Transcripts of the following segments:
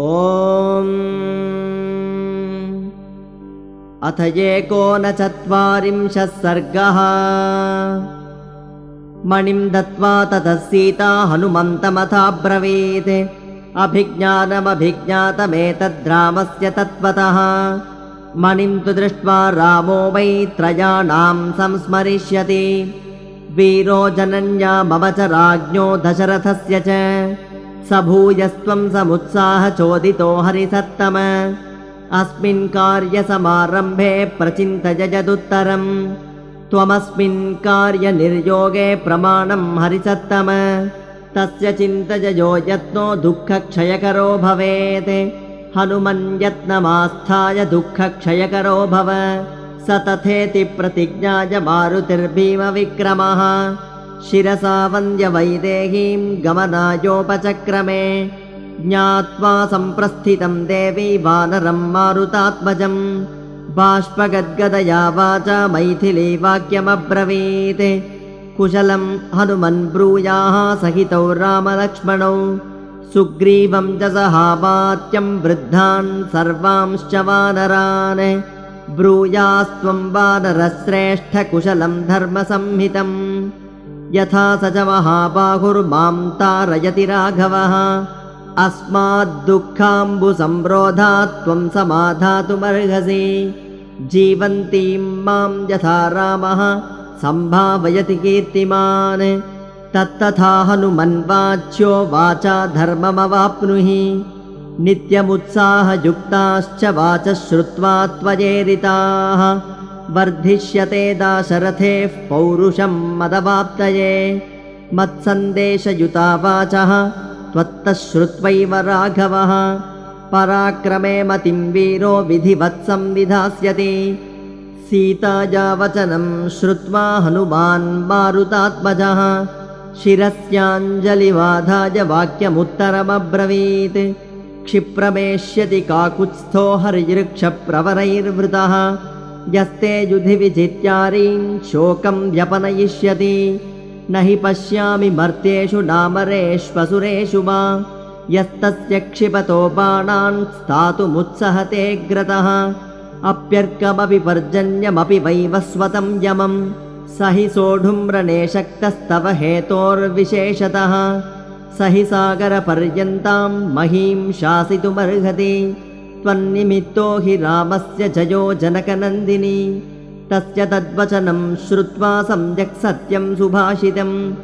ॐ। अथ एकोनचत्वारिंशः सर्गः। मणिं दत्त्वा ततः सीता हनुमन्तमथाब्रवीत्। अभिज्ञानमभिज्ञातमेतद्रामस्य तत्त्वतः। मणिं तु दृष्ट्वा रामो वै त्रयाणां संस्मरिष्यति। वीरो जनन्या मम च राज्ञो दशरथस्य च स भूयस्त्वं समुत्साहचोदितो हरिसत्तम। अस्मिन् कार्यसमारम्भे प्रचिन्तय यदुत्तरम् त्वमस्मिन् कार्यनिर्योगे प्रमाणं हरिसत्तम। तस्य चिन्तययो यत्नो दुःखक्षयकरो भवेत्। हनुमन्यत्नमास्थाय दुःखक्षयकरो भव। स तथेति प्रतिज्ञाय मारुतिर्भीमविक्रमः शिरसा वन्द्यवैदेहीं गमनायोपचक्रमे ज्ञात्वा सम्प्रस्थितं देवी वानरं मारुतात्मजम् बाष्पगद्गदया वाचा मैथिली वाक्यमब्रवीत् कुशलं हनुमन् ब्रूयाः सहितौ रामलक्ष्मणौ। सुग्रीवं च सहावात्यं वृद्धान् सर्वांश्च वानरान्। ब्रूयास्त्वं वानरश्रेष्ठकुशलं धर्मसंहितम् यथा स च महाबाहुर्मां तारयति राघवः। अस्माद्दुःखाम्बुसम्रोधात् त्वं समाधातुमर्हसि। जीवन्तीं मां यथा रामः सम्भावयति कीर्तिमान्। तत्तथा हनुमन्वाच्यो वाचा धर्ममवाप्नुहि। नित्यमुत्साहयुक्ताश्च वाचः श्रुत्वा त्वजेरिताः वर्धिष्यते दाशरथेः पौरुषं मदवाप्तये। मत्सन्देशयुता वाचः त्वत्तः श्रुत्वैव राघवः। पराक्रमे मतिं वीरो विधिवत्सं विधास्यति। सीताया वचनं श्रुत्वा हनुमान् मारुतात्मजः शिरस्याञ्जलिवाधाय वाक्यमुत्तरमब्रवीत्। क्षिप्रमेष्यति काकुत्स्थो हरिवृक्षप्रवरैर्वृतः यस्ते युधि विजित्यारीं शोकं व्यपनयिष्यति। न हि पश्यामि मर्त्येषु नामरेष्वसुरेषु वा यस्तस्य क्षिपतो बाणान् स्थातुमुत्सहते ग्रतः। अप्यर्कमपि पर्जन्यमपि वैवस्वतं यमं। स हि सोढुं रणे शक्तस्तव हेतोर्विशेषतः। स हि सागरपर्यन्तां महीं शासितुमर्हति त्वन्निमित्तो हि रामस्य जयो जनकनन्दिनी। तस्य तद्वचनं श्रुत्वा सम्यक् सत्यं सुभाषितं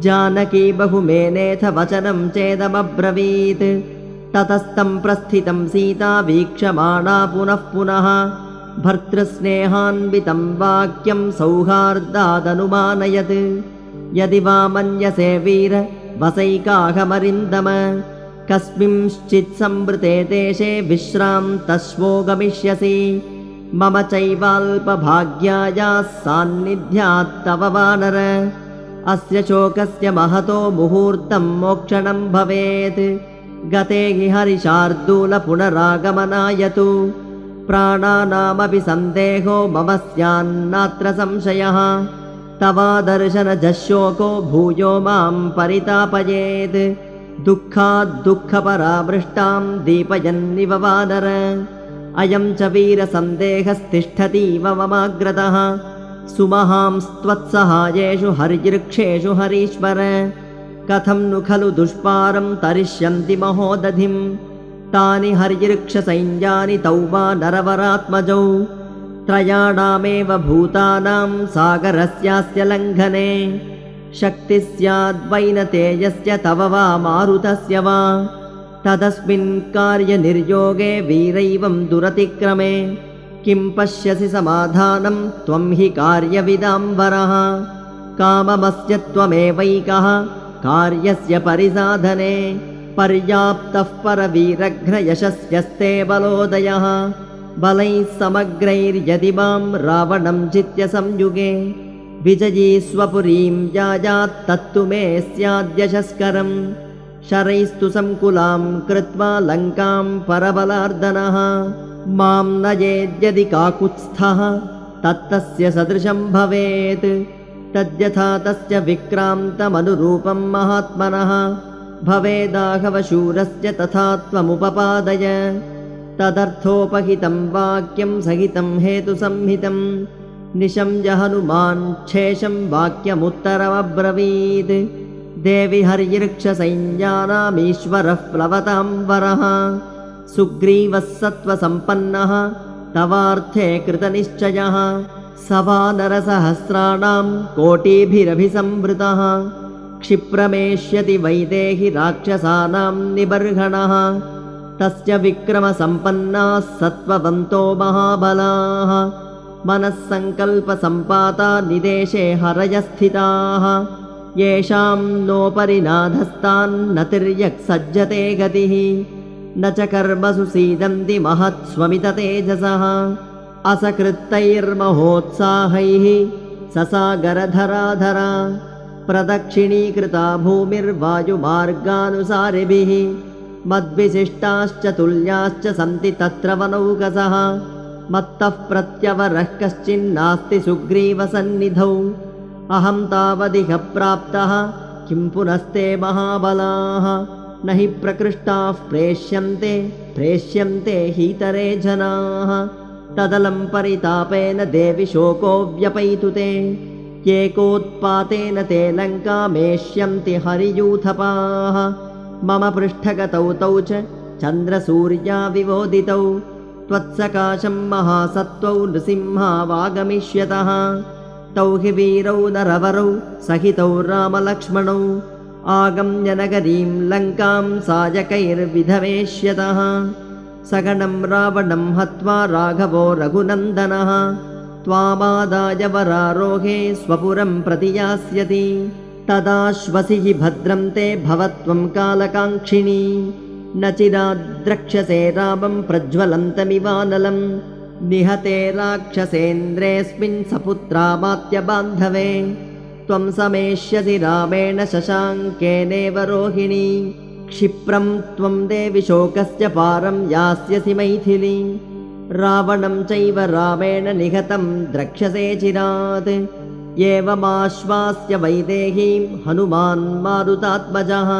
जानकी बहुमेनेथ वचनं चेदमब्रवीत्। ततस्तं प्रस्थितं सीता वीक्षमाणा पुनः पुनः। भर्तृस्नेहान्वितं वाक्यं सौहार्दादनुमानयत्। यदि वा मन्यसे वीर वसैकाहमरिन्दम कस्मिंश्चित् संवृते देशे विश्रान्तश्वो गमिष्यसि। मम चैवाल्पभाग्यायाः सान्निध्यात्तव वानर। अस्य शोकस्य महतो मुहूर्तं मोक्षणं भवेत्। गते हि हरिशार्दूलपुनरागमनाय तु प्राणानामपि सन्देहो मम स्यान्नात्र संशयः। तवादर्शनजशोको भूयो मां परितापयेत् दुःखाद्दुःखपरामृष्टां दीपयन्निव वानर। अयं च वीरसन्देहस्तिष्ठतीव ममाग्रतः। सुमहांस्त्वत्सहायेषु हरिवृक्षेषु हरीश्वर। कथं नु खलु दुष्पारं तरिष्यन्ति महोदधिं तानि हरिवृक्षसैन्यानि तौ वा नरवरात्मजौ। त्रयाणामेव भूतानां सागरस्यास्य लङ्घने शक्तिः स्याद्वैनतेजस्य तव वा मारुतस्य वा। तदस्मिन् कार्यनिर्योगे वीरैवं दुरतिक्रमे। किं पश्यसि समाधानं त्वं हि कार्यविदाम्बरः। काममस्य त्वमेवैकः कार्यस्य परिसाधने। पर्याप्तः परवीरघ्नयशस्यस्ते बलोदयः। बलैः समग्रैर्यदि मां रावणं जित्य संयुगे विजयी स्वपुरीं यायात्तत्तु मे स्याद्यशस्करम् शरैस्तु सङ्कुलां कृत्वा लङ्कां परबलार्दनः। मां नयेद्यदि काकुत्स्थः तत्तस्य सदृशं भवेत्। तद्यथा तस्य विक्रान्तमनुरूपं महात्मनः। भवेदाघवशूरस्य तथा त्वमुपपादय। तदर्थोपहितं वाक्यं सहितं हेतुसंहितं निशम्य हनुमान् शेषं वाक्यमुत्तरमब्रवीत्। देवि हर्यृक्षसैन्यानामीश्वरः प्लवतां वरः। सुग्रीवः सत्त्वसम्पन्नः तवार्थे कृतनिश्चयः। सवानरसहस्राणां कोटिभिरभिसंवृतः। क्षिप्रमेष्यति वैदेहि राक्षसानां निबर्हणः। तस्य विक्रमसम्पन्नाः सत्त्ववन्तो महाबलाः मनःसङ्कल्पसम्पाता निदेशे हरयस्थिताः। येषां नोपरि नाधस्तान्न तिर्यक् सज्जते गतिः। न च कर्मसु सीदन्ति महत्स्वमिततेजसः असकृत्तैर्महोत्साहैः ससागरधराधरा। प्रदक्षिणीकृता भूमिर्वायुमार्गानुसारिभिः। मद्विशिष्टाश्च तुल्याश्च सन्ति तत्र वनौकसः मत्तः प्रत्यवरः कश्चिन्नास्ति सुग्रीवसन्निधौ। अहं तावदिह प्राप्तः किं पुनस्ते महाबलाः? न हि प्रकृष्टाः प्रेष्यन्ते प्रेष्यन्ते हीतरे जनाः। तदलं परितापेन देवि शोको व्यपैतु ते। एकोत्पातेन ते लङ्कामेष्यन्ति हरियूथपाः। मम पृष्ठगतौ तौ च चन्द्रसूर्याविवोदितौ त्वत्सकाशं महासत्त्वौ नृसिंहावागमिष्यतः। तौ हि वीरौ नरवरौ सहितौ रामलक्ष्मणौ। आगम्यनगरीं लङ्कां सायकैर्विधवेष्यतः सगणं रावणं हत्वा राघवो रघुनन्दनः। त्वामादाय वरारोहे स्वपुरं प्रति यास्यति तदाश्वसि हि भद्रं ते भवत्वं कालकाङ्क्षिणी न चिराद्रक्ष्यसे रामं प्रज्वलन्तमिवानलम्। निहते राक्षसेन्द्रेऽस्मिन् सपुत्रामात्यबान्धवे त्वं समेष्यसि रामेण शशाङ्केनेव रोहिणी। क्षिप्रं त्वं देवि शोकस्य पारं यास्यसि मैथिली। रावणं चैव रामेण निहतं द्रक्ष्यसे चिरात्। एवमाश्वास्य वैदेहीं हनुमान् मारुतात्मजः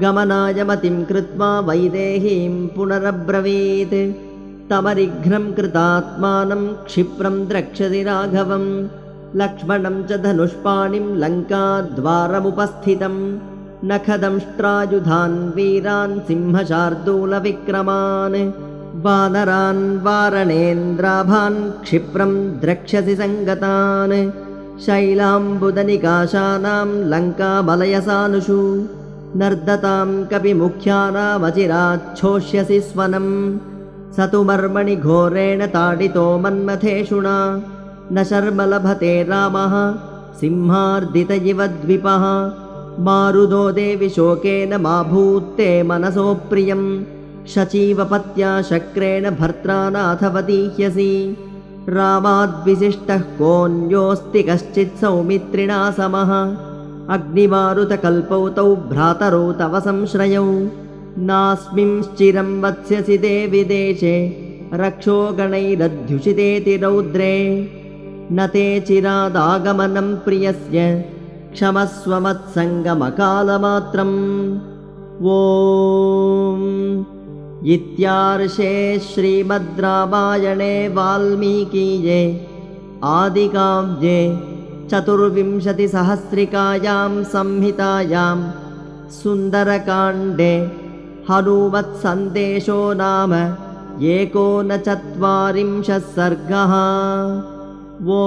गमनाय मतिं कृत्वा वैदेहीं पुनरब्रवीत्। तमरिघ्नं कृतात्मानं क्षिप्रं द्रक्ष्यति राघवं। लक्ष्मणं च धनुष्पाणिं लङ्काद्वारमुपस्थितं। नखदंष्ट्रायुधान् वीरान् सिंहशार्दूलविक्रमान्। वानरान् वारणेन्द्राभान् क्षिप्रं द्रक्ष्यसि सङ्गतान्। शैलाम्बुदनिकाशानां लङ्कामलयसानुषु नर्दतां कपिमुख्यानामचिराच्छोष्यसि स्वनम्। स तु मर्मणि घोरेण ताडितो मन्मथेषुणा। न शर्म लभते रामः सिंहार्दित इव द्विपः। मारुदो देवि शोकेन मा भूत्ते मनसो प्रियं शचीवपत्या शक्रेण भर्त्रा नाथवतीह्यसि। रामाद्विशिष्टः कोऽन्योऽस्ति कश्चित् सौमित्रिणा समः अग्निमारुतकल्पौ तौ भ्रातरौ तव संश्रयौ। नास्मिंश्चिरं वत्स्यसि देवि देशे रक्षो गणैरध्युषितेति रौद्रे। न ते चिरादागमनं प्रियस्य क्षमस्वमत्सङ्गमकालमात्रम्। वो इत्यार्षे श्रीमद् रामायणे वाल्मीकीये आदिकाव्ये चतुर्विंशतिसहस्रिकायां संहितायां सुन्दरकाण्डे हनुमत्सन्देशो नाम एकोनचत्वारिंशः सर्गः। ॐ